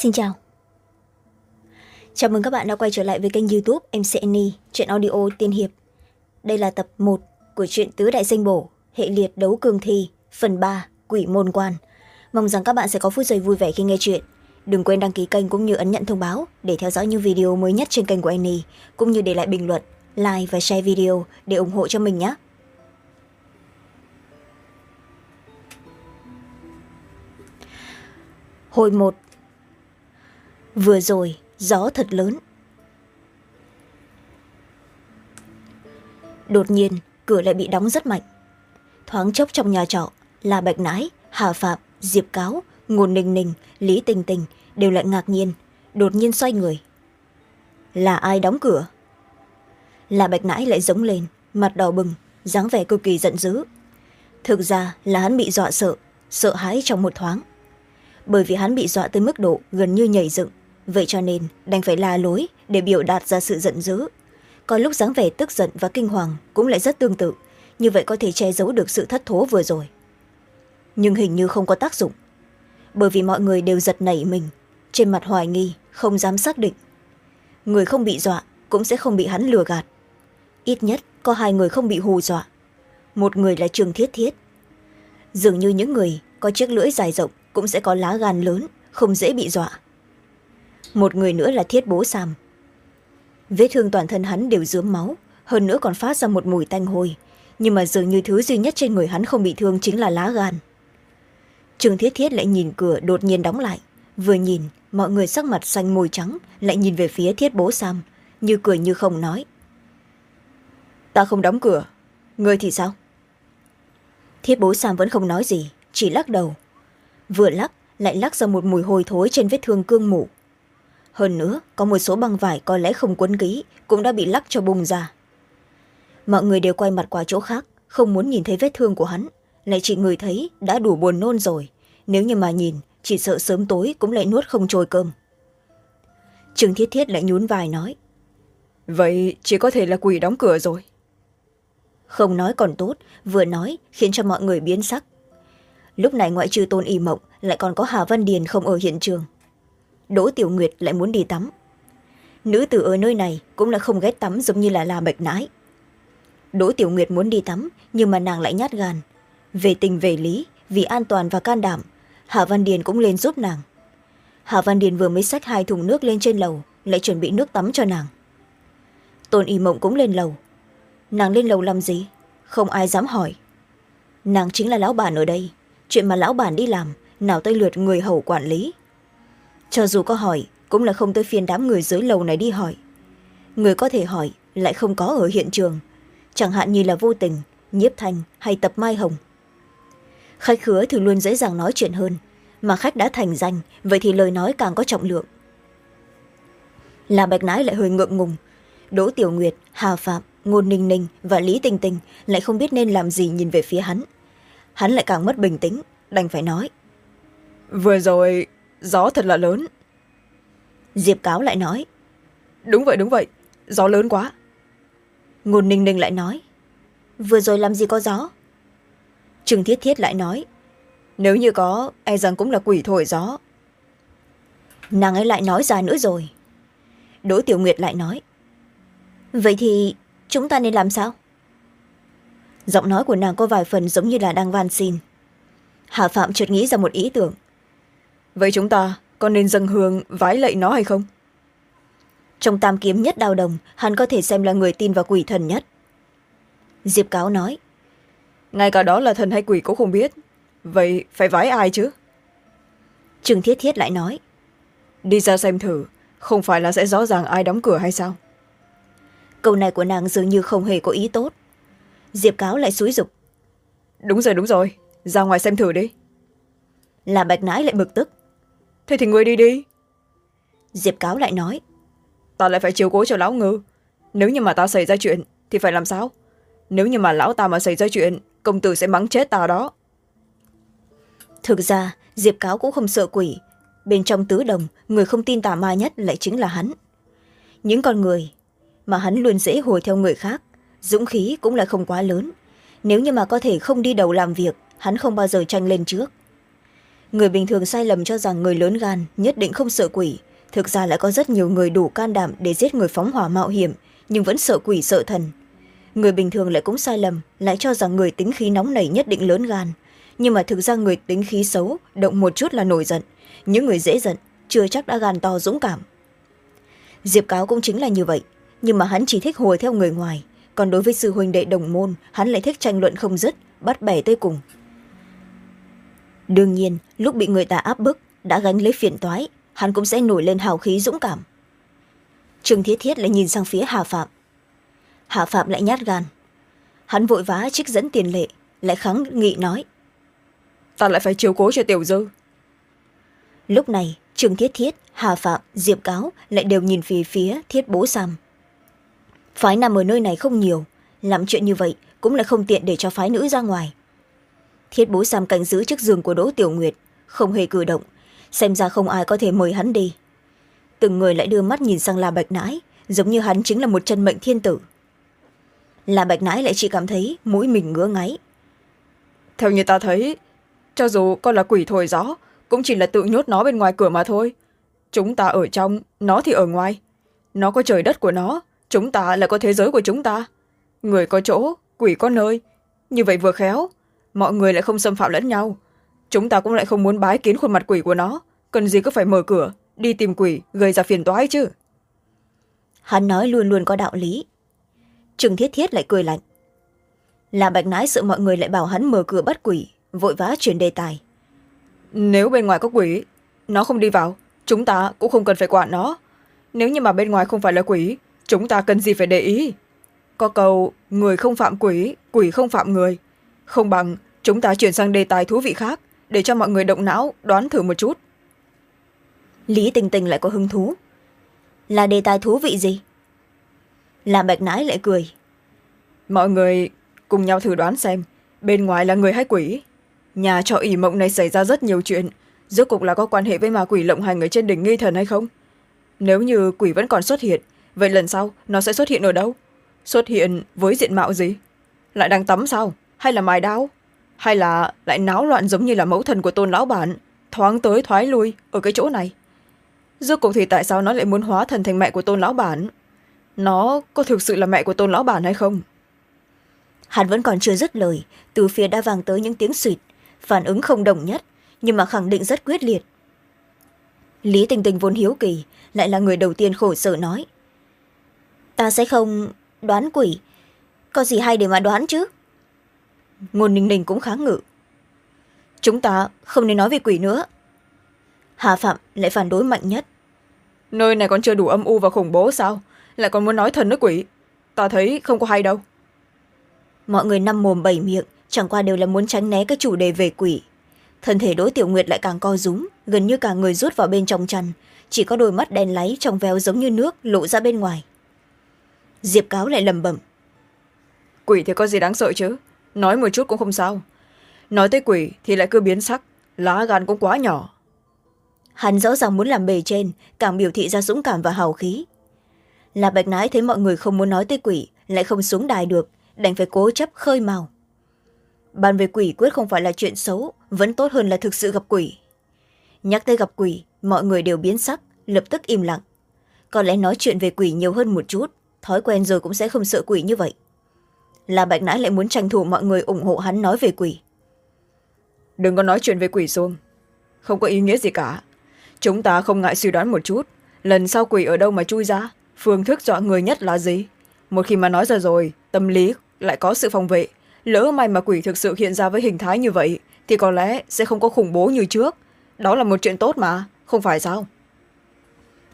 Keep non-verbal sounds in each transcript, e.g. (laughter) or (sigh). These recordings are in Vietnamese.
xin chào. Chào mừng các bạn đã quay trở lại với kênh youtube mc chuyện audio tiên hiệp. Đây là tập một của truyện tứ đại danh bổ, hệ liệt đấu cường thi, phần ba, quỷ môn quan. Mong rằng các bạn sẽ có phút giây vui vẻ khi nghe chuyện. Đừng quên đăng ký kênh cũng như ấn nhận thông báo để theo dõi những video mới nhất trên kênh của annie cũng như để lại bình luận, like và share video để ủng hộ cho mình nhé. Hồi một vừa rồi, gió thật lớn. Đột nhiên, cửa lại bị đóng rất mạnh. Thoáng chốc trong nhà trọ là bạch nãi, hà phạm, diệp cáo, ngôn ninh ninh, lý tình tình đều lại ngạc nhiên, đột nhiên xoay người. Là ai đóng cửa? Là bạch nãi lại giống lên, mặt đỏ bừng, dáng vẻ cực kỳ giận dữ. Thực ra là hắn bị dọa sợ sợ hãi trong một thoáng. Bởi vì hắn bị dọa tới mức độ gần như nhảy dựng vậy cho nên, đành phải la lối để biểu đạt ra sự giận dữ. Còn lúc dáng vẻ tức giận và kinh hoàng cũng lại rất tương tự. Như vậy có thể che giấu được sự thất thố vừa rồi. Nhưng hình như không có tác dụng. Bởi vì mọi người đều giật nảy mình. Trên mặt hoài nghi, không dám xác định. Người không bị dọa cũng sẽ không bị hắn lừa gạt. Ít nhất, có hai người không bị hù dọa. Một người là trường thiết thiết. Dường như những người có chiếc lưỡi dài rộng cũng sẽ có lá gan lớn, không dễ bị dọa một người nữa là thiết bố sam. Vết thương toàn thân hắn đều dướm máu hơn nữa còn phát ra một mùi tanh hôi. Nhưng mà dường như thứ duy nhất trên người hắn không bị thương chính là lá gan. Trương thiết thiết lại nhìn cửa đột nhiên đóng lại. Vừa nhìn mọi người sắc mặt xanh môi trắng lại nhìn về phía thiết bố sam như cười như không nói. Ta không đóng cửa. Ngươi thì sao? Thiết bố sam vẫn không nói gì chỉ lắc đầu. Vừa lắc lại lắc ra một mùi hôi thối trên vết thương cương mủ hơn nữa có một số băng vải có lẽ không quấn ký cũng đã bị lắc cho bung ra. Mọi người đều quay mặt qua chỗ khác không muốn nhìn thấy vết thương của hắn. Lại chỉ người thấy đã đủ buồn nôn rồi. Nếu như mà nhìn chỉ sợ sớm tối cũng lại nuốt không trôi cơm. Trương thiết thiết lại nhún vai nói vậy chỉ có thể là quỷ đóng cửa rồi. Không nói còn tốt vừa nói khiến cho mọi người biến sắc. Lúc này ngoại trừ tôn y mộng lại còn có hà văn điền không ở hiện trường đỗ tiểu nguyệt lại muốn đi tắm. Nữ tử ở nơi này cũng là không ghét tắm giống như là la bạch nãi. Đỗ tiểu nguyệt muốn đi tắm, nhưng mà nàng lại nhát gan. Về tình về lý, vì an toàn và can đảm, hà văn điền cũng lên giúp nàng. Hà văn điền vừa mới xách hai thùng nước lên trên lầu, lại chuẩn bị nước tắm cho nàng. Tôn y mộng cũng lên lầu. Nàng lên lầu làm gì? Không ai dám hỏi. Nàng chính là lão bản ở đây. Chuyện mà lão bản đi làm, nào tới lượt người hầu quản lý cho dù có hỏi, cũng là không tới phiên đám người dưới lầu này đi hỏi. Người có thể hỏi, lại không có ở hiện trường. Chẳng hạn như là vô tình, nhiếp thanh hay tập mai hồng. Khách khứa thường luôn dễ dàng nói chuyện hơn, mà khách đã thành danh, vậy thì lời nói càng có trọng lượng. Là bạch nãi lại hơi ngượng ngùng. Đỗ tiểu nguyệt, hà phạm, ngôn ninh ninh và lý tinh tinh lại không biết nên làm gì nhìn về phía hắn. Hắn lại càng mất bình tĩnh, đành phải nói. Vừa rồi gió thật là lớn. Diệp cáo lại nói đúng vậy đúng vậy. Gió lớn quá. Ngôn ninh ninh lại nói vừa rồi làm gì có gió? Trương thiết thiết lại nói nếu như có e rằng cũng là quỷ thổi gió. Nàng ấy lại nói ra nữa rồi. Đỗ tiểu nguyệt lại nói vậy thì chúng ta nên làm sao? Giọng nói của nàng có vài phần giống như là đang van xin. Hà phạm chợt nghĩ ra một ý tưởng vậy chúng ta có nên dâng hương vái lạy nó hay không? Trong tam kiếm nhất đào đồng hắn có thể xem là người tin vào quỷ thần nhất. Diệp cáo nói ngay cả đó là thần hay quỷ cũng không biết. Vậy phải vái ai chứ? Trương thiết thiết lại nói đi ra xem thử không phải là sẽ rõ ràng ai đóng cửa hay sao? Câu này của nàng dường như không hề có ý tốt. Diệp cáo lại xúi dục đúng rồi đúng rồi. Ra ngoài xem thử đi. Là bạch nãi lại bực tức thế thì ngươi đi đi. Diệp cáo lại nói ta lại phải chiếu cố cho lão ngư. Nếu như mà ta xảy ra chuyện thì phải làm sao? Nếu như mà lão ta mà xảy ra chuyện công tử sẽ mắng chết ta đó. Thực ra diệp cáo cũng không sợ quỷ. Bên trong tứ đồng người không tin tà ma nhất lại chính là hắn. Những con người mà hắn luôn dễ hồi theo người khác dũng khí cũng là không quá lớn. Nếu như mà có thể không đi đầu làm việc hắn không bao giờ tranh lên trước người bình thường sai lầm cho rằng người lớn gan nhất định không sợ quỷ. Thực ra lại có rất nhiều người đủ can đảm để giết người phóng hỏa mạo hiểm, nhưng vẫn sợ quỷ sợ thần. Người bình thường lại cũng sai lầm, lại cho rằng người tính khí nóng nảy nhất định lớn gan. Nhưng mà thực ra người tính khí xấu, động một chút là nổi giận. Những người dễ giận, chưa chắc đã gan to dũng cảm. Diệp cáo cũng chính là như vậy, nhưng mà hắn chỉ thích hùa theo người ngoài. Còn đối với sư huynh đệ đồng môn, hắn lại thích tranh luận không dứt, bắt bẻ tới cùng đương nhiên lúc bị người ta áp bức đã gánh lấy phiền toái hắn cũng sẽ nổi lên hào khí dũng cảm. Trương thiết thiết lại nhìn sang phía hà phạm. Hà phạm lại nhát gan. Hắn vội vã trích dẫn tiền lệ lại kháng nghị nói ta lại phải chiếu cố cho tiểu dư. Lúc này trương thiết thiết hà phạm diệp cáo lại đều nhìn về phía thiết bố sam. Phái nằm ở nơi này không nhiều làm chuyện như vậy cũng là không tiện để cho phái nữ ra ngoài thiết bố sam cạnh giữ trước giường của đỗ tiểu nguyệt, không hề cử động, xem ra không ai có thể mời hắn đi. Từng người lại đưa mắt nhìn sang la bạch nãi, giống như hắn chính là một chân mệnh thiên tử. La bạch nãi lại chỉ cảm thấy mũi mình ngứa ngáy. Theo như ta thấy, cho dù con là quỷ thổi gió, cũng chỉ là tự nhốt nó bên ngoài cửa mà thôi. Chúng ta ở trong, nó thì ở ngoài. Nó có trời đất của nó, chúng ta là có thế giới của chúng ta. Người có chỗ, quỷ có nơi. Như vậy vừa khéo mọi người lại không xâm phạm lẫn nhau. Chúng ta cũng lại không muốn bái kiến khuôn mặt quỷ của nó. Cần gì cứ phải mở cửa đi tìm quỷ gây ra phiền toái chứ? Hắn nói luôn luôn có đạo lý. Trừng thiết thiết lại cười lạnh. Là bạch nái sợ mọi người lại bảo hắn mở cửa bắt quỷ vội vã chuyển đề tài. Nếu bên ngoài có quỷ nó không đi vào chúng ta cũng không cần phải quản nó. Nếu như mà bên ngoài không phải là quỷ chúng ta cần gì phải để ý? Có câu người không phạm quỷ quỷ không phạm người không bằng chúng ta chuyển sang đề tài thú vị khác để cho mọi người động não đoán thử một chút. Lý tình tình lại có hứng thú. Là đề tài thú vị gì? Là bạch nãi lại cười. Mọi người cùng nhau thử đoán xem bên ngoài là người hay quỷ? Nhà trọ ỉ mộng này xảy ra rất nhiều chuyện rốt cục là có quan hệ với ma quỷ lộng hành ở trên đỉnh nghi thần hay không? Nếu như quỷ vẫn còn xuất hiện vậy lần sau nó sẽ xuất hiện ở đâu? Xuất hiện với diện mạo gì? Lại đang tắm sao hay là mài đao hay là lại náo loạn giống như là mẫu thần của tôn lão bản thoáng tới thoái lui ở cái chỗ này? Rốt cuộc thì tại sao nó lại muốn hóa thần thành mẹ của tôn lão bản nó có thực sự là mẹ của tôn lão bản hay không? Hắn vẫn còn chưa dứt lời, từ phía đã vang tới những tiếng suỵt phản ứng không đồng nhất, nhưng mà khẳng định rất quyết liệt. Lý tình tình vốn hiếu kỳ, lại là người đầu tiên khổ sở nói. Ta sẽ không đoán quỷ, có gì hay để mà đoán chứ? Ngôn ninh ninh cũng kháng ngự. Chúng ta không nên nói về quỷ nữa. Hà phạm lại phản đối mạnh nhất. Nơi này còn chưa đủ âm u và khủng bố sao? Lại còn muốn nói thần nước quỷ. Ta thấy không có hay đâu. Mọi người năm mồm bảy miệng chẳng qua đều là muốn tránh né cái chủ đề về quỷ. Thân thể đỗ tiểu nguyệt lại càng co rúm gần như cả người rút vào bên trong chăn. Chỉ có đôi mắt đen láy trong veo giống như nước lộ ra bên ngoài. Diệp cáo lại lầm bẩm. Quỷ thì có gì đáng sợ chứ nói một chút cũng không sao. Nói tới quỷ thì lại cứ biến sắc. Lá gan cũng quá nhỏ. Hắn rõ ràng muốn làm bề trên, càng biểu thị ra dũng cảm và hào khí. Là bạch nái thấy mọi người không muốn nói tới quỷ, lại không xuống đài được, đành phải cố chấp khơi màu bàn về quỷ quyết không phải là chuyện xấu, vẫn tốt hơn là thực sự gặp quỷ. Nhắc tới gặp quỷ, mọi người đều biến sắc, lập tức im lặng. Có lẽ nói chuyện về quỷ nhiều hơn một chút, thói quen rồi cũng sẽ không sợ quỷ như vậy là bạch nãi lại muốn tranh thủ mọi người ủng hộ hắn nói về quỷ. Đừng có nói chuyện về quỷ xuông không có ý nghĩa gì cả. Chúng ta không ngại suy đoán một chút. Lần sau quỷ ở đâu mà chui ra? Phương thức dọa người nhất là gì? Một khi mà nói ra rồi tâm lý lại có sự phòng vệ. Lỡ may mà quỷ thực sự hiện ra với hình thái như vậy thì có lẽ sẽ không có khủng bố như trước. Đó là một chuyện tốt mà không phải sao?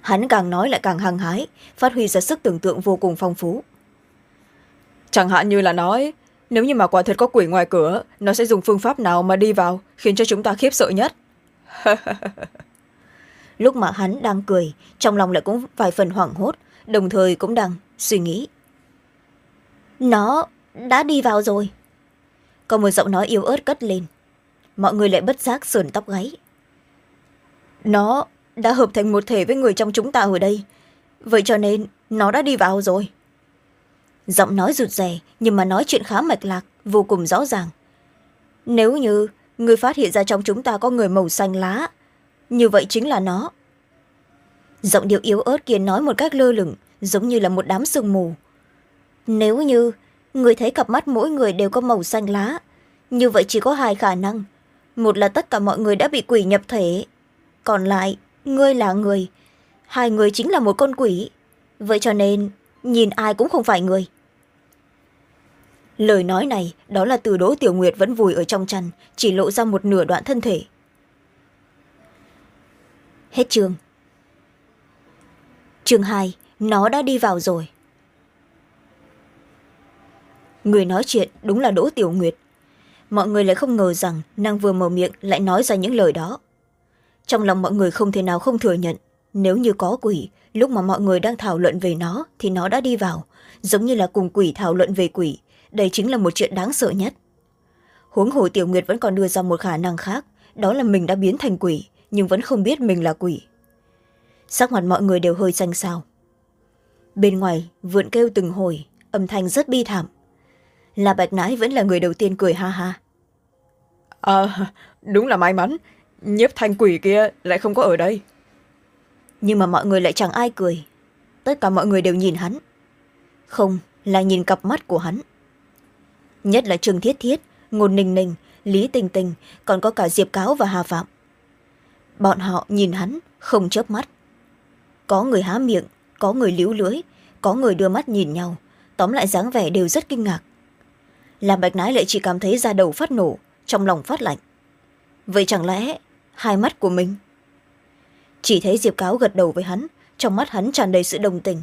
Hắn càng nói lại càng hăng hái phát huy ra sức tưởng tượng vô cùng phong phú chẳng hạn như là nói, nếu như mà quả thật có quỷ ngoài cửa, nó sẽ dùng phương pháp nào mà đi vào khiến cho chúng ta khiếp sợ nhất? (laughs) Lúc mà hắn đang cười, trong lòng lại cũng vài phần hoảng hốt, đồng thời cũng đang suy nghĩ. Nó đã đi vào rồi. Có một giọng nói yếu ớt cất lên. Mọi người lại bất giác sườn tóc gáy. Nó đã hợp thành một thể với người trong chúng ta ở đây. Vậy cho nên nó đã đi vào rồi giọng nói rụt rè, nhưng mà nói chuyện khá mạch lạc, vô cùng rõ ràng. Nếu như người phát hiện ra trong chúng ta có người màu xanh lá, như vậy chính là nó. Giọng điệu yếu ớt kia nói một cách lơ lửng, giống như là một đám sương mù. Nếu như người thấy cặp mắt mỗi người đều có màu xanh lá, như vậy chỉ có hai khả năng. Một là tất cả mọi người đã bị quỷ nhập thể, còn lại, ngươi là người. Hai người chính là một con quỷ. Vậy cho nên, nhìn ai cũng không phải người lời nói này, đó là từ đỗ tiểu nguyệt vẫn vùi ở trong chăn, chỉ lộ ra một nửa đoạn thân thể. Hết chương. Chương hai, nó đã đi vào rồi. Người nói chuyện đúng là đỗ tiểu nguyệt. Mọi người lại không ngờ rằng nàng vừa mở miệng lại nói ra những lời đó. Trong lòng mọi người không thể nào không thừa nhận, nếu như có quỷ, lúc mà mọi người đang thảo luận về nó thì nó đã đi vào, giống như là cùng quỷ thảo luận về quỷ đây chính là một chuyện đáng sợ nhất. Huống hồ tiểu nguyệt vẫn còn đưa ra một khả năng khác đó là mình đã biến thành quỷ nhưng vẫn không biết mình là quỷ. Sắc mặt mọi người đều hơi xanh xao. Bên ngoài vượn kêu từng hồi âm thanh rất bi thảm. Là bạch nãi vẫn là người đầu tiên cười ha ha. À đúng là may mắn nhiếp thanh quỷ kia lại không có ở đây. Nhưng mà mọi người lại chẳng ai cười. Tất cả mọi người đều nhìn hắn. Không là nhìn cặp mắt của hắn nhất là trương thiết thiết ngôn ninh ninh, lý tình tình còn có cả diệp cáo và hà phạm. Bọn họ nhìn hắn không chớp mắt. Có người há miệng, có người líu lưới, có người đưa mắt nhìn nhau. Tóm lại dáng vẻ đều rất kinh ngạc. Làm bạch nái lại chỉ cảm thấy da đầu phát nổ, trong lòng phát lạnh. Vậy chẳng lẽ hai mắt của mình? Chỉ thấy diệp cáo gật đầu với hắn, trong mắt hắn tràn đầy sự đồng tình.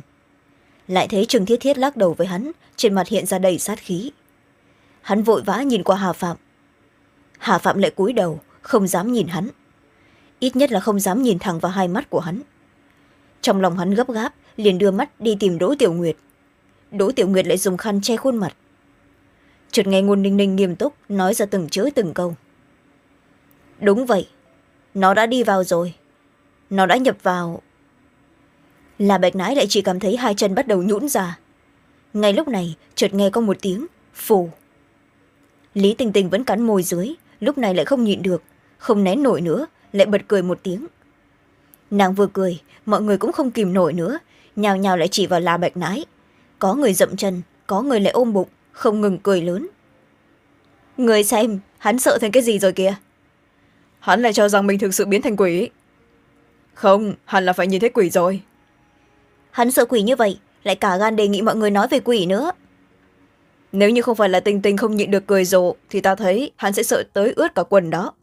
Lại thấy trương thiết thiết lắc đầu với hắn, trên mặt hiện ra đầy sát khí hắn vội vã nhìn qua hà phạm. Hà phạm lại cúi đầu, không dám nhìn hắn. Ít nhất là không dám nhìn thẳng vào hai mắt của hắn. Trong lòng hắn gấp gáp, liền đưa mắt đi tìm đỗ tiểu nguyệt. Đỗ tiểu nguyệt lại dùng khăn che khuôn mặt. Chợt nghe ngôn ninh ninh nghiêm túc nói ra từng chữ từng câu. Đúng vậy, nó đã đi vào rồi. Nó đã nhập vào. Là bạch nái lại chỉ cảm thấy hai chân bắt đầu nhũn ra. Ngay lúc này, chợt nghe có một tiếng phù lý tình tình vẫn cắn môi dưới lúc này lại không nhịn được không nén nổi nữa lại bật cười một tiếng. Nàng vừa cười mọi người cũng không kìm nổi nữa nhào nhào lại chỉ vào la bạch nái có người dậm chân có người lại ôm bụng không ngừng cười lớn. Người xem hắn sợ thành cái gì rồi kìa? Hắn lại cho rằng mình thực sự biến thành quỷ. Không hẳn là phải nhìn thấy quỷ rồi. Hắn sợ quỷ như vậy lại cả gan đề nghị mọi người nói về quỷ nữa nếu như không phải là tình tình không nhịn được cười rộ, thì ta thấy hắn sẽ sợ tới ướt cả quần đó.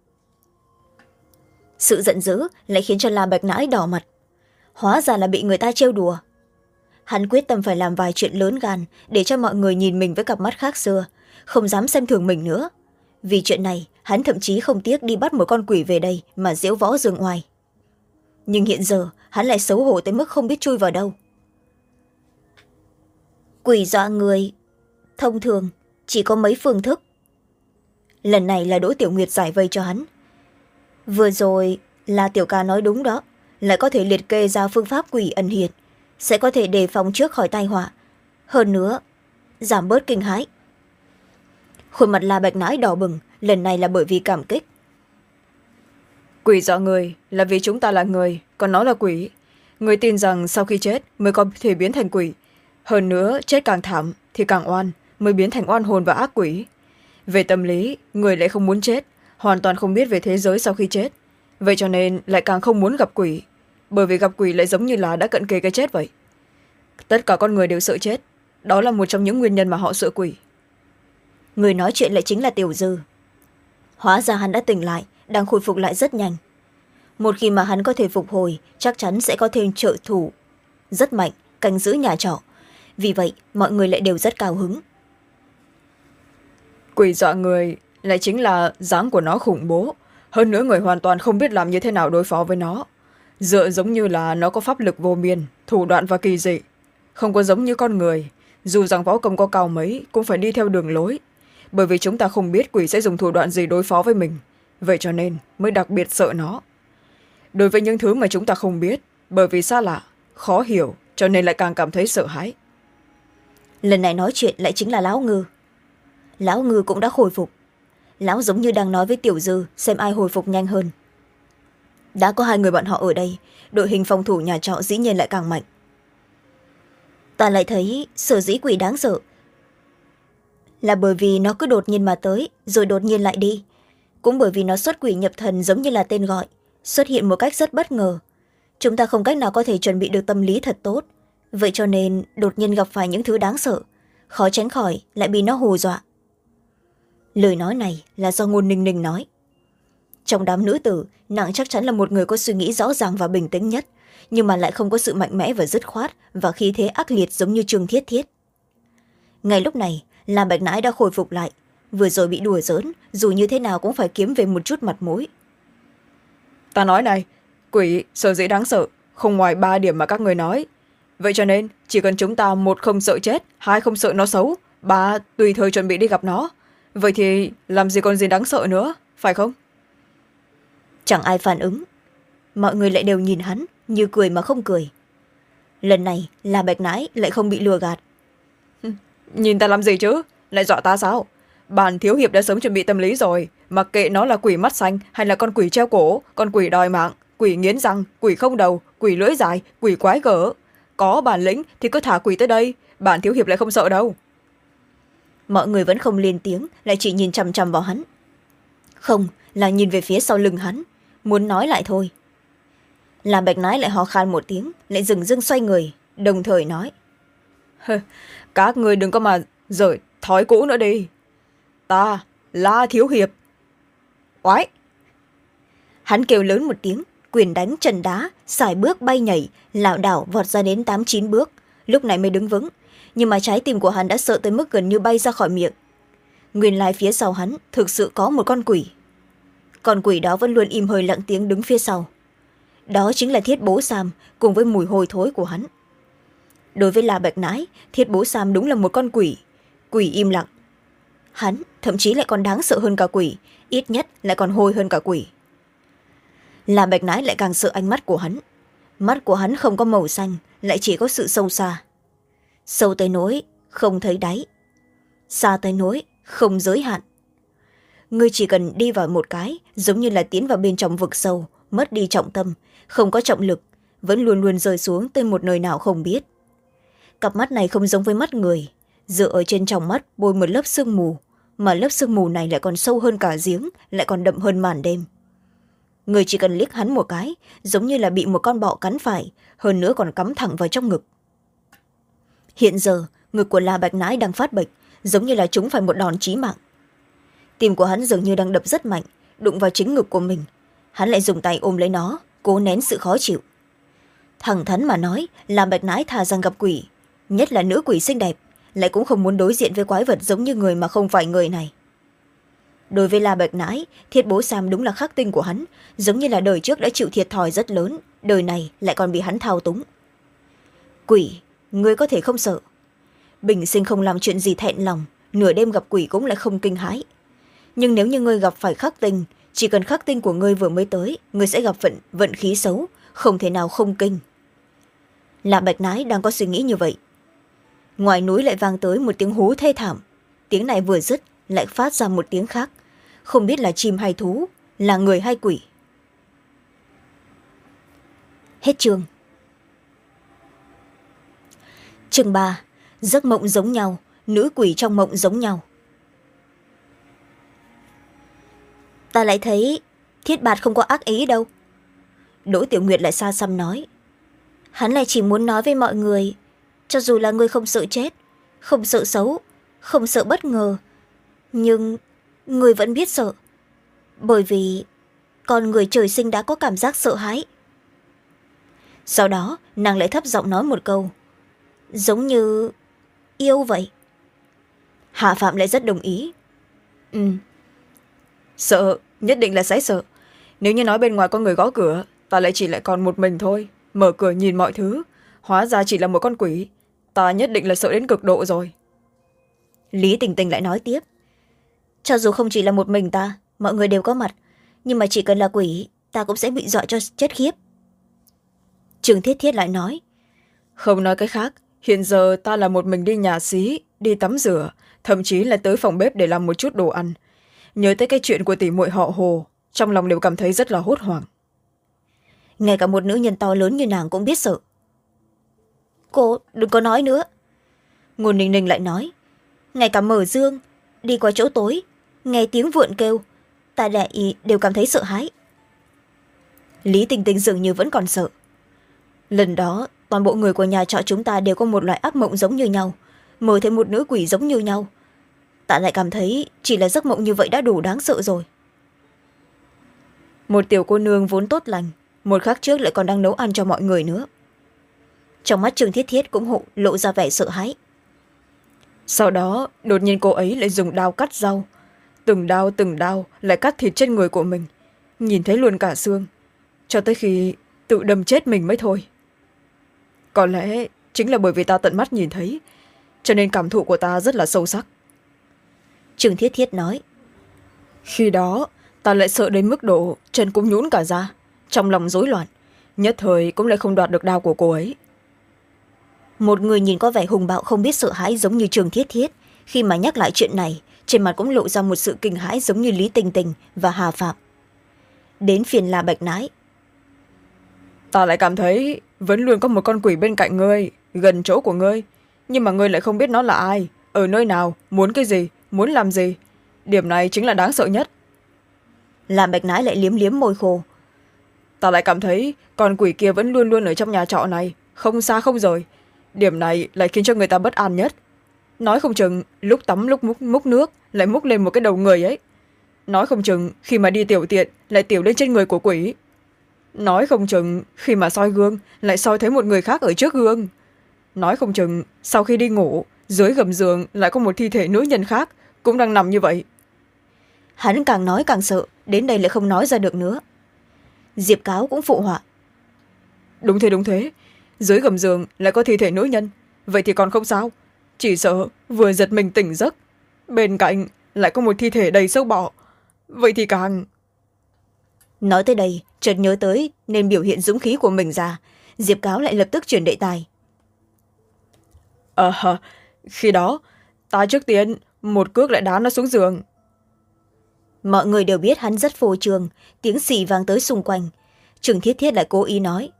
Sự giận dữ lại khiến cho la bạch nãi đỏ mặt. Hóa ra là bị người ta trêu đùa. Hắn quyết tâm phải làm vài chuyện lớn gan để cho mọi người nhìn mình với cặp mắt khác xưa, không dám xem thường mình nữa. Vì chuyện này, hắn thậm chí không tiếc đi bắt một con quỷ về đây mà diễu võ dương ngoài nhưng hiện giờ, hắn lại xấu hổ tới mức không biết chui vào đâu. Quỷ dọa người thông thường, chỉ có mấy phương thức. Lần này là đỗ tiểu nguyệt giải vây cho hắn. Vừa rồi là tiểu ca nói đúng đó, lại có thể liệt kê ra phương pháp quỷ ẩn hiền sẽ có thể đề phòng trước khỏi tai họa. Hơn nữa, giảm bớt kinh hãi. Khuôn mặt la bạch nãi đỏ bừng, lần này là bởi vì cảm kích. Quỷ dọa người là vì chúng ta là người, còn nó là quỷ. Người tin rằng sau khi chết mới có thể biến thành quỷ. Hơn nữa, chết càng thảm thì càng oan mới biến thành oan hồn và ác quỷ. Về tâm lý, người lại không muốn chết, hoàn toàn không biết về thế giới sau khi chết. Vậy cho nên lại càng không muốn gặp quỷ, bởi vì gặp quỷ lại giống như là đã cận kề cái chết vậy. Tất cả con người đều sợ chết, đó là một trong những nguyên nhân mà họ sợ quỷ. Người nói chuyện lại chính là tiểu dư. Hóa ra hắn đã tỉnh lại, đang khôi phục lại rất nhanh. Một khi mà hắn có thể phục hồi, chắc chắn sẽ có thêm trợ thủ rất mạnh, canh giữ nhà trọ. Vì vậy, mọi người lại đều rất cao hứng quỷ dọa người lại chính là dáng của nó khủng bố. Hơn nữa người hoàn toàn không biết làm như thế nào đối phó với nó. Dựa giống như là nó có pháp lực vô biên, thủ đoạn và kỳ dị. Không có giống như con người. Dù rằng võ công có cao mấy, cũng phải đi theo đường lối. Bởi vì chúng ta không biết quỷ sẽ dùng thủ đoạn gì đối phó với mình. Vậy cho nên mới đặc biệt sợ nó. Đối với những thứ mà chúng ta không biết, bởi vì xa lạ, khó hiểu, cho nên lại càng cảm thấy sợ hãi. Lần này nói chuyện lại chính là lão ngư lão ngư cũng đã hồi phục. Lão giống như đang nói với tiểu dư, xem ai hồi phục nhanh hơn. Đã có hai người bọn họ ở đây, đội hình phòng thủ nhà trọ dĩ nhiên lại càng mạnh. Ta lại thấy sở dĩ quỷ đáng sợ là bởi vì nó cứ đột nhiên mà tới, rồi đột nhiên lại đi. Cũng bởi vì nó xuất quỷ nhập thần giống như là tên gọi, xuất hiện một cách rất bất ngờ. Chúng ta không cách nào có thể chuẩn bị được tâm lý thật tốt. Vậy cho nên đột nhiên gặp phải những thứ đáng sợ, khó tránh khỏi lại bị nó hù dọa lời nói này là do ngôn ninh ninh nói. Trong đám nữ tử, nàng chắc chắn là một người có suy nghĩ rõ ràng và bình tĩnh nhất, nhưng mà lại không có sự mạnh mẽ và dứt khoát và khí thế ác liệt giống như trương thiết thiết. Ngay lúc này làm bạch nãi đã khôi phục lại, vừa rồi bị đùa giỡn, dù như thế nào cũng phải kiếm về một chút mặt mũi. Ta nói này, quỷ sở dĩ đáng sợ, không ngoài ba điểm mà các người nói. Vậy cho nên, chỉ cần chúng ta một không sợ chết, hai không sợ nó xấu, ba, tùy thời chuẩn bị đi gặp nó vậy thì làm gì còn gì đáng sợ nữa phải không? Chẳng ai phản ứng. Mọi người lại đều nhìn hắn như cười mà không cười. Lần này là bạch nãi lại không bị lừa gạt. Nhìn ta làm gì chứ? Lại dọa ta sao? Bàn thiếu hiệp đã sớm chuẩn bị tâm lý rồi mặc kệ nó là quỷ mắt xanh hay là con quỷ treo cổ con quỷ đòi mạng quỷ nghiến răng quỷ không đầu quỷ lưỡi dài quỷ quái gở. Có bản lĩnh thì cứ thả quỷ tới đây bản thiếu hiệp lại không sợ đâu mọi người vẫn không lên tiếng, lại chỉ nhìn chằm chằm vào hắn. Không, là nhìn về phía sau lưng hắn, muốn nói lại thôi. Làm bạch nái lại ho khan một tiếng, lại dừng dưng xoay người, đồng thời nói. (laughs) Các người đừng có mà rời thói cũ nữa đi. Ta la thiếu hiệp. Oái! Hắn kêu lớn một tiếng, quyền đánh trần đá, xài bước bay nhảy, lảo đảo vọt ra đến tám chín bước, lúc này mới đứng vững nhưng mà trái tim của hắn đã sợ tới mức gần như bay ra khỏi miệng. Nguyên lai phía sau hắn thực sự có một con quỷ. Con quỷ đó vẫn luôn im hơi lặng tiếng đứng phía sau. Đó chính là thiết bố sam cùng với mùi hôi thối của hắn. Đối với la bạch nãi, thiết bố sam đúng là một con quỷ. Quỷ im lặng. Hắn thậm chí lại còn đáng sợ hơn cả quỷ, ít nhất lại còn hôi hơn cả quỷ. La bạch nãi lại càng sợ ánh mắt của hắn. Mắt của hắn không có màu xanh, lại chỉ có sự sâu xa sâu tới nỗi, không thấy đáy. Xa tới nỗi, không giới hạn. Ngươi chỉ cần đi vào một cái, giống như là tiến vào bên trong vực sâu, mất đi trọng tâm, không có trọng lực, vẫn luôn luôn rơi xuống tới một nơi nào không biết. Cặp mắt này không giống với mắt người, dựa ở trên trong mắt bôi một lớp sương mù, mà lớp sương mù này lại còn sâu hơn cả giếng, lại còn đậm hơn màn đêm. Người chỉ cần liếc hắn một cái, giống như là bị một con bọ cắn phải, hơn nữa còn cắm thẳng vào trong ngực hiện giờ, ngực của la bạch nãi đang phát bệnh, giống như là chúng phải một đòn chí mạng. Tim của hắn dường như đang đập rất mạnh, đụng vào chính ngực của mình. Hắn lại dùng tay ôm lấy nó, cố nén sự khó chịu. Thẳng thắn mà nói, la bạch nãi thà rằng gặp quỷ, nhất là nữ quỷ xinh đẹp, lại cũng không muốn đối diện với quái vật giống như người mà không phải người này. Đối với la bạch nãi, thiết bố sam đúng là khắc tinh của hắn, giống như là đời trước đã chịu thiệt thòi rất lớn, đời này lại còn bị hắn thao túng. Quỷ người có thể không sợ. Bình sinh không làm chuyện gì thẹn lòng, nửa đêm gặp quỷ cũng lại không kinh hãi. Nhưng nếu như ngươi gặp phải khắc tinh, chỉ cần khắc tinh của ngươi vừa mới tới, ngươi sẽ gặp vận vận khí xấu, không thể nào không kinh. Là bạch nái đang có suy nghĩ như vậy. Ngoài núi lại vang tới một tiếng hú thê thảm. Tiếng này vừa dứt, lại phát ra một tiếng khác. Không biết là chim hay thú, là người hay quỷ. Hết chương chương ba, giấc mộng giống nhau, nữ quỷ trong mộng giống nhau. Ta lại thấy thiết bạt không có ác ý đâu. Đỗ tiểu nguyệt lại xa xăm nói, hắn lại chỉ muốn nói với mọi người, cho dù là người không sợ chết, không sợ xấu, không sợ bất ngờ, nhưng người vẫn biết sợ, bởi vì con người trời sinh đã có cảm giác sợ hãi. Sau đó, nàng lại thấp giọng nói một câu giống như yêu vậy. Hạ phạm lại rất đồng ý. Ừ. Sợ nhất định là sẽ sợ. Nếu như nói bên ngoài có người gõ cửa ta lại chỉ lại còn một mình thôi mở cửa nhìn mọi thứ. Hóa ra chỉ là một con quỷ ta nhất định là sợ đến cực độ rồi. Lý tình tình lại nói tiếp. Cho dù không chỉ là một mình ta mọi người đều có mặt nhưng mà chỉ cần là quỷ ta cũng sẽ bị dọa cho chết khiếp. Trường thiết thiết lại nói. Không nói cái khác hiện giờ ta là một mình đi nhà xí đi tắm rửa thậm chí là tới phòng bếp để làm một chút đồ ăn. Nhớ tới cái chuyện của tỷ muội họ hồ trong lòng đều cảm thấy rất là hốt hoảng. Ngay cả một nữ nhân to lớn như nàng cũng biết sợ. Cô đừng có nói nữa. Ngôn ninh ninh lại nói ngay cả mở dương đi qua chỗ tối nghe tiếng vượn kêu ta đại đều cảm thấy sợ hãi. Lý tình tình dường như vẫn còn sợ. Lần đó toàn bộ người của nhà trọ chúng ta đều có một loại ác mộng giống như nhau. Mơ thấy một nữ quỷ giống như nhau. Tạ lại cảm thấy chỉ là giấc mộng như vậy đã đủ đáng sợ rồi. Một tiểu cô nương vốn tốt lành, một khắc trước lại còn đang nấu ăn cho mọi người nữa. Trong mắt trương thiết thiết cũng hộ lộ ra vẻ sợ hãi. Sau đó, đột nhiên cô ấy lại dùng đao cắt rau. Từng đao từng đao lại cắt thịt trên người của mình. Nhìn thấy luôn cả xương. Cho tới khi tự đâm chết mình mới thôi có lẽ chính là bởi vì ta tận mắt nhìn thấy cho nên cảm thụ của ta rất là sâu sắc. Trương thiết thiết nói. Khi đó ta lại sợ đến mức độ chân cũng nhũn cả ra trong lòng rối loạn nhất thời cũng lại không đoạt được đao của cô ấy. Một người nhìn có vẻ hùng bạo không biết sợ hãi giống như trường thiết thiết khi mà nhắc lại chuyện này trên mặt cũng lộ ra một sự kinh hãi giống như lý tình tình và hà phạm. Đến phiền là bạch nái ta lại cảm thấy vẫn luôn có một con quỷ bên cạnh ngươi gần chỗ của ngươi. Nhưng mà ngươi lại không biết nó là ai ở nơi nào muốn cái gì muốn làm gì. Điểm này chính là đáng sợ nhất. Làm bạch nái lại liếm liếm môi khô. Ta lại cảm thấy con quỷ kia vẫn luôn luôn ở trong nhà trọ này không xa không rời. Điểm này lại khiến cho người ta bất an nhất. Nói không chừng lúc tắm lúc múc, múc nước lại múc lên một cái đầu người ấy. Nói không chừng khi mà đi tiểu tiện lại tiểu lên trên người của quỷ nói không chừng khi mà soi gương lại soi thấy một người khác ở trước gương. Nói không chừng sau khi đi ngủ dưới gầm giường lại có một thi thể nữ nhân khác cũng đang nằm như vậy. Hắn càng nói càng sợ đến đây lại không nói ra được nữa. Diệp cáo cũng phụ họa. Đúng thế đúng thế. Dưới gầm giường lại có thi thể nữ nhân. Vậy thì còn không sao. Chỉ sợ vừa giật mình tỉnh giấc. Bên cạnh lại có một thi thể đầy sâu bọ. Vậy thì càng nói tới đây chợt nhớ tới nên biểu hiện dũng khí của mình ra. Diệp cáo lại lập tức chuyển đệ tài. Ờ à, khi đó ta trước tiên một cước lại đá nó xuống giường. Mọi người đều biết hắn rất phô trương tiếng xì vang tới xung quanh. Trường thiết thiết lại cố ý nói.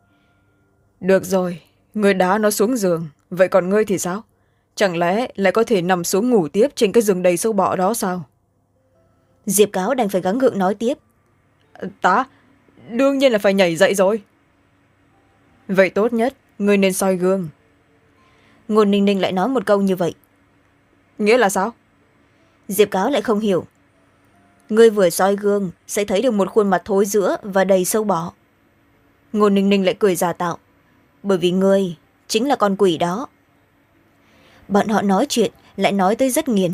Được rồi người đá nó xuống giường vậy còn ngươi thì sao? Chẳng lẽ lại có thể nằm xuống ngủ tiếp trên cái giường đầy sâu bọ đó sao? Diệp cáo đành phải gắng gượng nói tiếp ta đương nhiên là phải nhảy dậy rồi. Vậy tốt nhất ngươi nên soi gương. Ngôn ninh ninh lại nói một câu như vậy. Nghĩa là sao? Diệp cáo lại không hiểu. Ngươi vừa soi gương sẽ thấy được một khuôn mặt thối giữa và đầy sâu bọ. Ngôn ninh ninh lại cười giả tạo. Bởi vì ngươi chính là con quỷ đó. Bọn họ nói chuyện lại nói tới rất nghiền.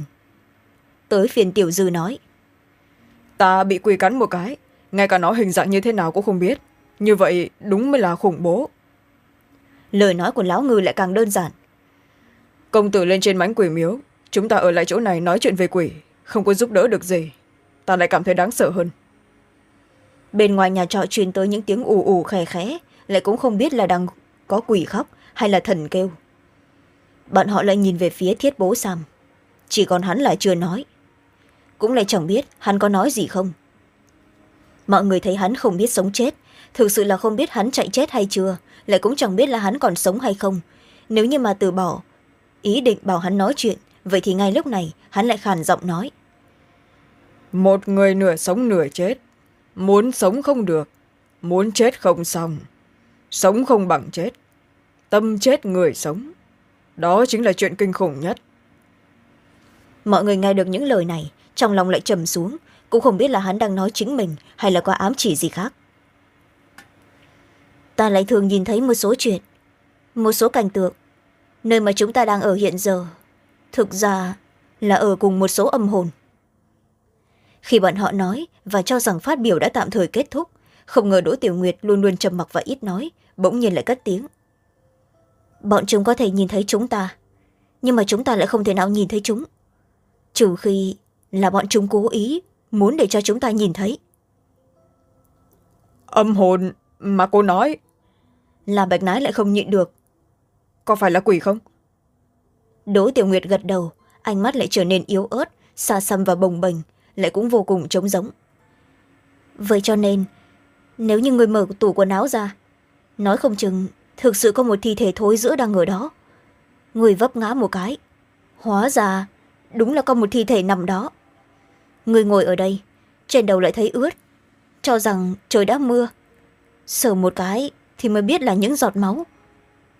Tới phiền tiểu dư nói. Ta bị quỷ cắn một cái ngay cả nó hình dạng như thế nào cũng không biết. Như vậy đúng mới là khủng bố. Lời nói của lão ngư lại càng đơn giản. Công tử lên trên mánh quỷ miếu. Chúng ta ở lại chỗ này nói chuyện về quỷ. Không có giúp đỡ được gì. Ta lại cảm thấy đáng sợ hơn. Bên ngoài nhà trọ truyền tới những tiếng ù ù khè khẽ. Lại cũng không biết là đang có quỷ khóc hay là thần kêu. Bọn họ lại nhìn về phía thiết bố sam. Chỉ còn hắn là chưa nói. Cũng lại chẳng biết hắn có nói gì không mọi người thấy hắn không biết sống chết. Thực sự là không biết hắn chạy chết hay chưa. Lại cũng chẳng biết là hắn còn sống hay không. Nếu như mà từ bỏ ý định bảo hắn nói chuyện vậy thì ngay lúc này hắn lại khàn giọng nói. Một người nửa sống nửa chết. Muốn sống không được. Muốn chết không xong. Sống không bằng chết. Tâm chết người sống. Đó chính là chuyện kinh khủng nhất. Mọi người nghe được những lời này trong lòng lại trầm xuống cũng không biết là hắn đang nói chính mình hay là có ám chỉ gì khác. Ta lại thường nhìn thấy một số chuyện, một số cảnh tượng, nơi mà chúng ta đang ở hiện giờ, thực ra là ở cùng một số âm hồn. Khi bọn họ nói và cho rằng phát biểu đã tạm thời kết thúc, không ngờ đỗ tiểu nguyệt luôn luôn trầm mặc và ít nói, bỗng nhiên lại cất tiếng. Bọn chúng có thể nhìn thấy chúng ta, nhưng mà chúng ta lại không thể nào nhìn thấy chúng. Trừ khi là bọn chúng cố ý muốn để cho chúng ta nhìn thấy. Âm hồn mà cô nói. Là bạch nái lại không nhịn được. Có phải là quỷ không? Đỗ tiểu nguyệt gật đầu ánh mắt lại trở nên yếu ớt xa xăm và bồng bềnh lại cũng vô cùng trống giống vậy cho nên nếu như người mở tủ quần áo ra nói không chừng thực sự có một thi thể thối giữa đang ở đó. Người vấp ngã một cái hóa ra đúng là có một thi thể nằm đó người ngồi ở đây. Trên đầu lại thấy ướt. Cho rằng trời đã mưa. Sờ một cái thì mới biết là những giọt máu.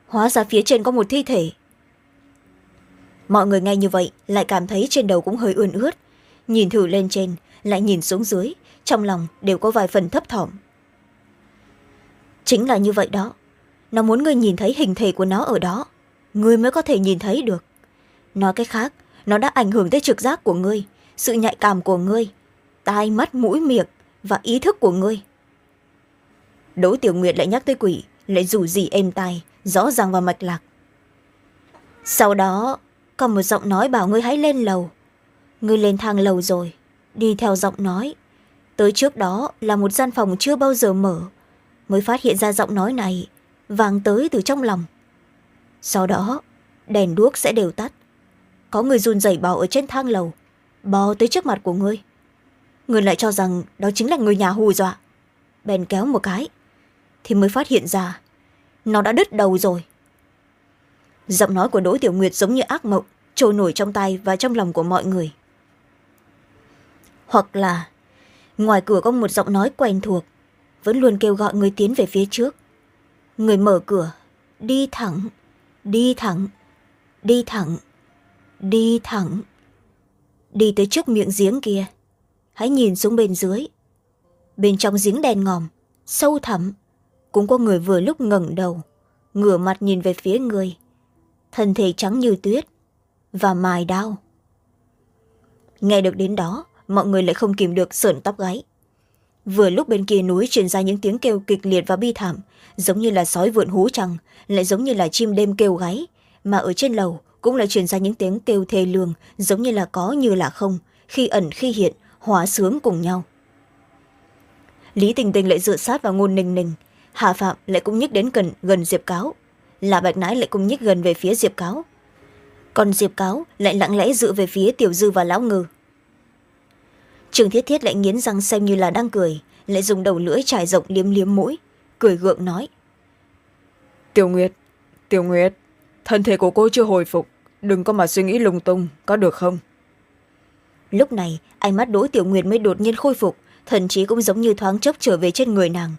Hóa ra phía trên có một thi thể. Mọi người nghe như vậy lại cảm thấy trên đầu cũng hơi ươn ướt. Nhìn thử lên trên, lại nhìn xuống dưới. Trong lòng đều có vài phần thấp thỏm. Chính là như vậy đó. Nó muốn ngươi nhìn thấy hình thể của nó ở đó. Ngươi mới có thể nhìn thấy được. Nói cách khác, nó đã ảnh hưởng tới trực giác của ngươi sự nhạy cảm của ngươi, tai mắt, mũi miệng và ý thức của ngươi. Đỗ tiểu nguyệt lại nhắc tới quỷ, lại rủ gì êm tai, rõ ràng và mạch lạc. Sau đó còn một giọng nói bảo ngươi hãy lên lầu. Ngươi lên thang lầu rồi, đi theo giọng nói. Tới trước đó là một gian phòng chưa bao giờ mở, mới phát hiện ra giọng nói này vàng tới từ trong lòng. Sau đó, đèn đuốc sẽ đều tắt. Có người run rẩy bỏ ở trên thang lầu bò tới trước mặt của ngươi. Người lại cho rằng đó chính là người nhà hù dọa. Bèn kéo một cái, thì mới phát hiện ra, nó đã đứt đầu rồi. Giọng nói của đỗ tiểu nguyệt giống như ác mộng, trôi nổi trong tay và trong lòng của mọi người. Hoặc là, ngoài cửa có một giọng nói quen thuộc, vẫn luôn kêu gọi người tiến về phía trước. Người mở cửa, đi thẳng đi thẳng đi thẳng đi thẳng đi tới trước miệng giếng kia. Hãy nhìn xuống bên dưới. Bên trong giếng đen ngòm, sâu thẳm. Cũng có người vừa lúc ngẩng đầu, ngửa mặt nhìn về phía người. Thân thể trắng như tuyết và mài đao. Nghe được đến đó, mọi người lại không kìm được sởn tóc gáy. Vừa lúc bên kia núi truyền ra những tiếng kêu kịch liệt và bi thảm, giống như là sói vượn hú trăng, lại giống như là chim đêm kêu gáy, mà ở trên lầu cũng lại truyền ra những tiếng kêu thê lương, giống như là có như là không, khi ẩn khi hiện, hóa sướng cùng nhau. Lý tình tình lại dựa sát vào ngôn ninh ninh, hà phạm lại cũng nhích đến gần gần diệp cáo, là bạch nãi lại cũng nhích gần về phía diệp cáo. Còn diệp cáo lại lặng lẽ dựa về phía tiểu dư và lão ngư. Trường thiết thiết lại nghiến răng xem như là đang cười, lại dùng đầu lưỡi trải rộng liếm liếm mũi, cười gượng nói. Tiểu nguyệt tiểu nguyệt, thân thể của cô chưa hồi phục đừng có mà suy nghĩ lung tung có được không? Lúc này ánh mắt đỗ tiểu nguyệt mới đột nhiên khôi phục thần chí cũng giống như thoáng chốc trở về trên người nàng.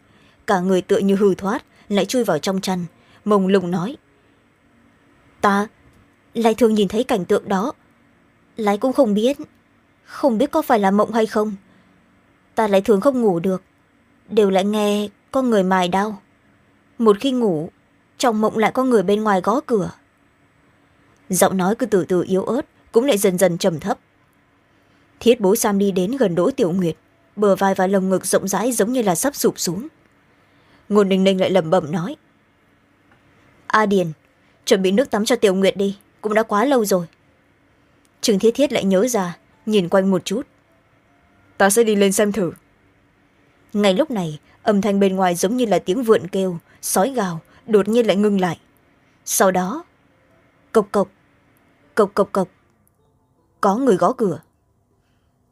Cả người tựa như hư thoát lại chui vào trong chăn mông lung nói. Ta? Lại thường nhìn thấy cảnh tượng đó. Lại cũng không biết không biết có phải là mộng hay không. Ta lại thường không ngủ được đều lại nghe có người mài đau. Một khi ngủ trong mộng lại có người bên ngoài gõ cửa giọng nói cứ từ từ yếu ớt cũng lại dần dần trầm thấp. Thiết bố sam đi đến gần đỗ tiểu nguyệt bờ vai và lồng ngực rộng rãi giống như là sắp sụp xuống. Ngôn ninh ninh lại lẩm bẩm nói a điền chuẩn bị nước tắm cho tiểu nguyệt đi cũng đã quá lâu rồi. Trương thiết thiết lại nhớ ra nhìn quanh một chút. Ta sẽ đi lên xem thử. Ngay lúc này âm thanh bên ngoài giống như là tiếng vượn kêu sói gào đột nhiên lại ngưng lại. Sau đó cộc cộc cộc cộc cộc. Có người gõ cửa.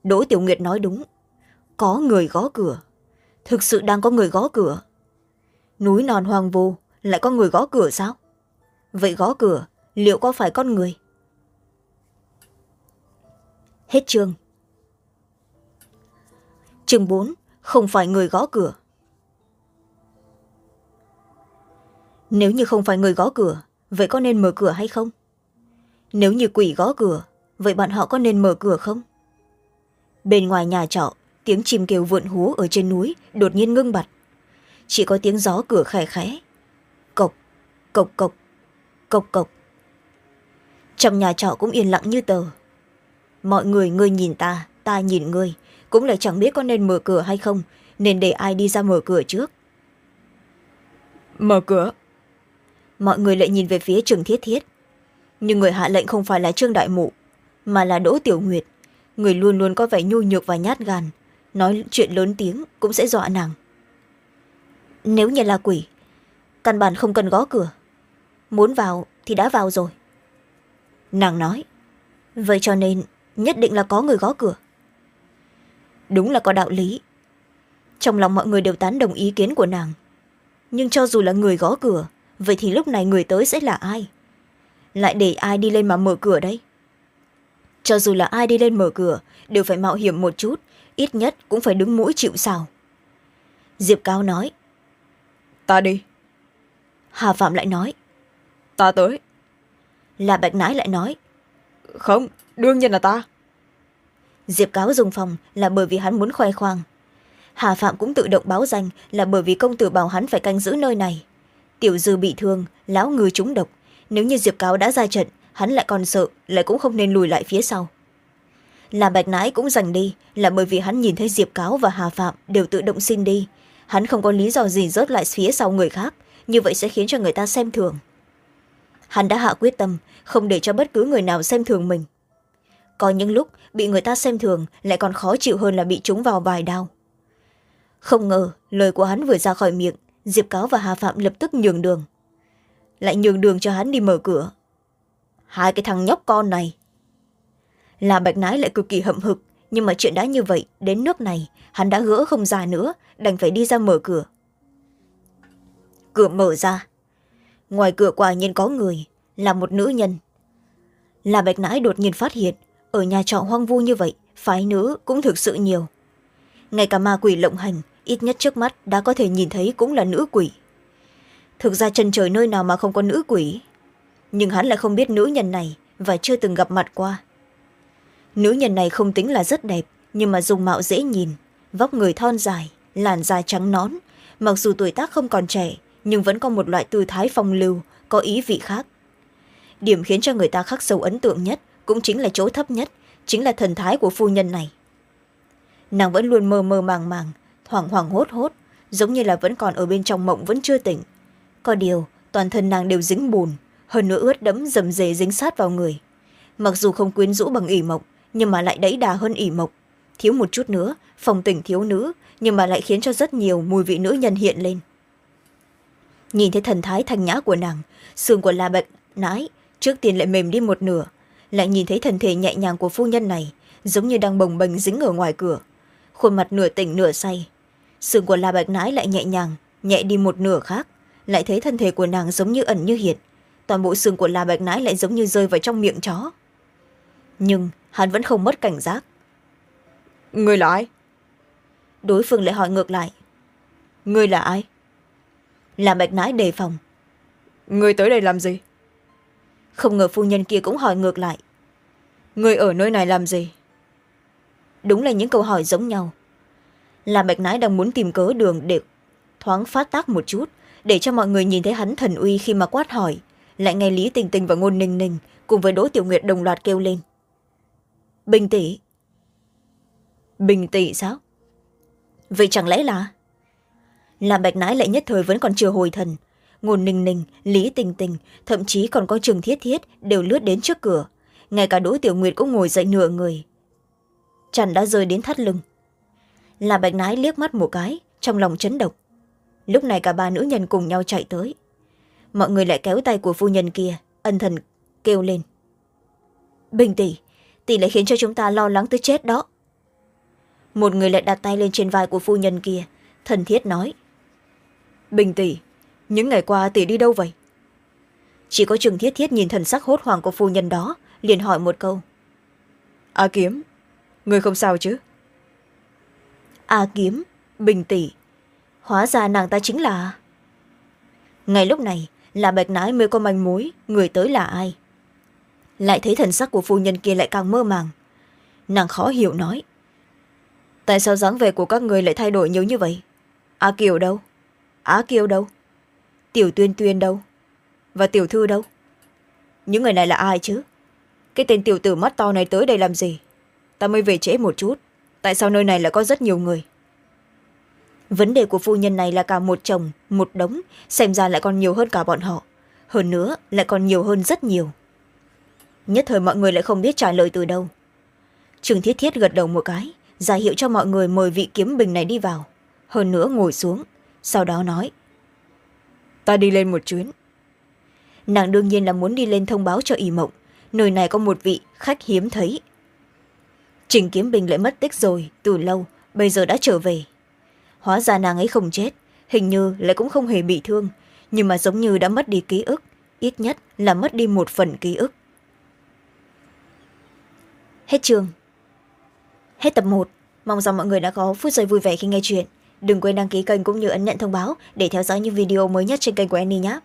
Đỗ tiểu nguyệt nói đúng. Có người gõ cửa. Thực sự đang có người gõ cửa. Núi non hoang vô lại có người gõ cửa sao? Vậy gõ cửa, liệu có phải con người? Hết chương. Chương bốn, không phải người gõ cửa. Nếu như không phải người gõ cửa, vậy có nên mở cửa hay không? Nếu như quỷ gõ cửa vậy bọn họ có nên mở cửa không? Bên ngoài nhà trọ tiếng chim kêu vượn hú ở trên núi đột nhiên ngưng bặt. Chỉ có tiếng gió cửa khẽ khẽ. Cộc cộc cộc cộc cộc. Trong nhà trọ cũng yên lặng như tờ. Mọi người ngươi nhìn ta ta nhìn ngươi. Cũng lại chẳng biết có nên mở cửa hay không nên để ai đi ra mở cửa trước. Mở cửa. Mọi người lại nhìn về phía trường thiết thiết nhưng người hạ lệnh không phải là trương đại mụ, mà là đỗ tiểu nguyệt. Người luôn luôn có vẻ nhu nhược và nhát gan. Nói chuyện lớn tiếng cũng sẽ dọa nàng. Nếu như là quỷ, căn bản không cần gõ cửa. Muốn vào thì đã vào rồi. Nàng nói, vậy cho nên nhất định là có người gõ cửa. Đúng là có đạo lý. Trong lòng mọi người đều tán đồng ý kiến của nàng. Nhưng cho dù là người gõ cửa, vậy thì lúc này người tới sẽ là ai? Lại để ai đi lên mà mở cửa đây cho dù là ai đi lên mở cửa đều phải mạo hiểm một chút ít nhất cũng phải đứng mũi chịu sào. Diệp cao nói ta đi. Hà phạm lại nói ta tới. Là bạch nãi lại nói không đương nhiên là ta. Diệp cáo dùng phòng là bởi vì hắn muốn khoe khoang. Hà phạm cũng tự động báo danh là bởi vì công tử bảo hắn phải canh giữ nơi này. Tiểu dư bị thương lão ngư trúng độc nếu như diệp cáo đã ra trận, hắn lại còn sợ, lại cũng không nên lùi lại phía sau. Làm bạch nãi cũng giành đi, là bởi vì hắn nhìn thấy diệp cáo và hà phạm đều tự động xin đi. Hắn không có lý do gì rớt lại phía sau người khác, như vậy sẽ khiến cho người ta xem thường. Hắn đã hạ quyết tâm, không để cho bất cứ người nào xem thường mình. Có những lúc, bị người ta xem thường, lại còn khó chịu hơn là bị trúng vào vài đau không ngờ, lời của hắn vừa ra khỏi miệng, diệp cáo và hà phạm lập tức nhường đường lại nhường đường cho hắn đi mở cửa. Hai cái thằng nhóc con này. Là bạch nái lại cực kỳ hậm hực, nhưng mà chuyện đã như vậy, đến nước này, hắn đã gỡ không ra nữa, đành phải đi ra mở cửa. Cửa mở ra. Ngoài cửa quả nhiên có người, là một nữ nhân. Là bạch nãi đột nhiên phát hiện, ở nhà trọ hoang vu như vậy, phái nữ cũng thực sự nhiều. Ngay cả ma quỷ lộng hành, ít nhất trước mắt đã có thể nhìn thấy cũng là nữ quỷ thực ra chân trời nơi nào mà không có nữ quỷ. Nhưng hắn lại không biết nữ nhân này và chưa từng gặp mặt qua. Nữ nhân này không tính là rất đẹp, nhưng mà dùng mạo dễ nhìn, vóc người thon dài, làn da trắng nón mặc dù tuổi tác không còn trẻ, nhưng vẫn có một loại tư thái phong lưu, có ý vị khác. Điểm khiến cho người ta khắc sâu ấn tượng nhất cũng chính là chỗ thấp nhất, chính là thần thái của phu nhân này. Nàng vẫn luôn mơ mơ màng màng, thoảng hoảng hốt hốt, giống như là vẫn còn ở bên trong mộng vẫn chưa tỉnh có điều, toàn thân nàng đều dính bùn, hơn nữa ướt đẫm dầm dề dính sát vào người. Mặc dù không quyến rũ bằng ỉ mộc, nhưng mà lại đẫy đà hơn ỉ mộc. Thiếu một chút nữa, phòng tỉnh thiếu nữ, nhưng mà lại khiến cho rất nhiều mùi vị nữ nhân hiện lên. Nhìn thấy thần thái thanh nhã của nàng, xương của la bệnh nãi, trước tiên lại mềm đi một nửa, lại nhìn thấy thân thể nhẹ nhàng của phu nhân này, giống như đang bồng bềnh dính ở ngoài cửa. Khuôn mặt nửa tỉnh nửa say. Xương của la bạch nái lại nhẹ nhàng, nhẹ đi một nửa khác lại thấy thân thể của nàng giống như ẩn như hiện. Toàn bộ xương của la bạch nái lại giống như rơi vào trong miệng chó. Nhưng hắn vẫn không mất cảnh giác. Người là ai? Đối phương lại hỏi ngược lại. Người là ai? Là bạch nái đề phòng. Người tới đây làm gì? Không ngờ phu nhân kia cũng hỏi ngược lại. Người ở nơi này làm gì? Đúng là những câu hỏi giống nhau. Là bạch nái đang muốn tìm cớ đường để thoáng phát tác một chút để cho mọi người nhìn thấy hắn thần uy khi mà quát hỏi. Lại nghe lý tình tình và ngôn ninh ninh cùng với đỗ tiểu nguyệt đồng loạt kêu lên. Bình tỷ bình tỷ sao? Vậy chẳng lẽ là? Làm bạch nãi lại nhất thời vẫn còn chưa hồi thần. Ngôn ninh ninh, lý tình tình, thậm chí còn có trường thiết thiết đều lướt đến trước cửa. Ngay cả đỗ tiểu nguyệt cũng ngồi dậy nửa người. Chẳng đã rơi đến thắt lưng. Là bạch nái liếc mắt một cái, trong lòng chấn động lúc này cả ba nữ nhân cùng nhau chạy tới. Mọi người lại kéo tay của phu nhân kia, ân thần kêu lên. Bình tỷ tỷ lại khiến cho chúng ta lo lắng tới chết đó. Một người lại đặt tay lên trên vai của phu nhân kia thần thiết nói. Bình tỷ, những ngày qua tỷ đi đâu vậy? Chỉ có trường thiết thiết nhìn thần sắc hốt hoảng của phu nhân đó, liền hỏi một câu. A kiếm, người không sao chứ? A kiếm, bình tỷ hóa ra nàng ta chính là ngay lúc này, là bạch nái mới có manh mối, người tới là ai? Lại thấy thần sắc của phu nhân kia lại càng mơ màng. Nàng khó hiểu nói, tại sao dáng vẻ của các người lại thay đổi nhiều như vậy? A kiều đâu? Á kiều đâu? Tiểu tuyên tuyên đâu? Và tiểu thư đâu? Những người này là ai chứ? Cái tên tiểu tử mắt to này tới đây làm gì? Ta mới về trễ một chút. Tại sao nơi này lại có rất nhiều người? Vấn đề của phu nhân này là cả một chồng, một đống, xem ra lại còn nhiều hơn cả bọn họ. Hơn nữa, lại còn nhiều hơn rất nhiều. Nhất thời mọi người lại không biết trả lời từ đâu. Trương thiết thiết gật đầu một cái, ra hiệu cho mọi người mời vị kiếm bình này đi vào. Hơn nữa ngồi xuống, sau đó nói, ta đi lên một chuyến. Nàng đương nhiên là muốn đi lên thông báo cho ỷ mộng. Nơi này có một vị khách hiếm thấy. Trình kiếm bình lại mất tích rồi, từ lâu, bây giờ đã trở về hóa ra nàng ấy không chết, hình như lại cũng không hề bị thương, nhưng mà giống như đã mất đi ký ức, ít nhất là mất đi một phần ký ức. Hết chương. Hết tập một. Mong rằng mọi người đã có phút giây vui vẻ khi nghe chuyện. Đừng quên đăng ký kênh cũng như ấn nhận thông báo để theo dõi những video mới nhất trên kênh của Annie nhé.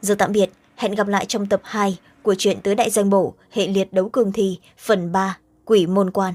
Giờ tạm biệt. Hẹn gặp lại trong tập hai của chuyện tứ đại danh bổ, hệ liệt đấu cường thi, phần ba, quỷ môn quan.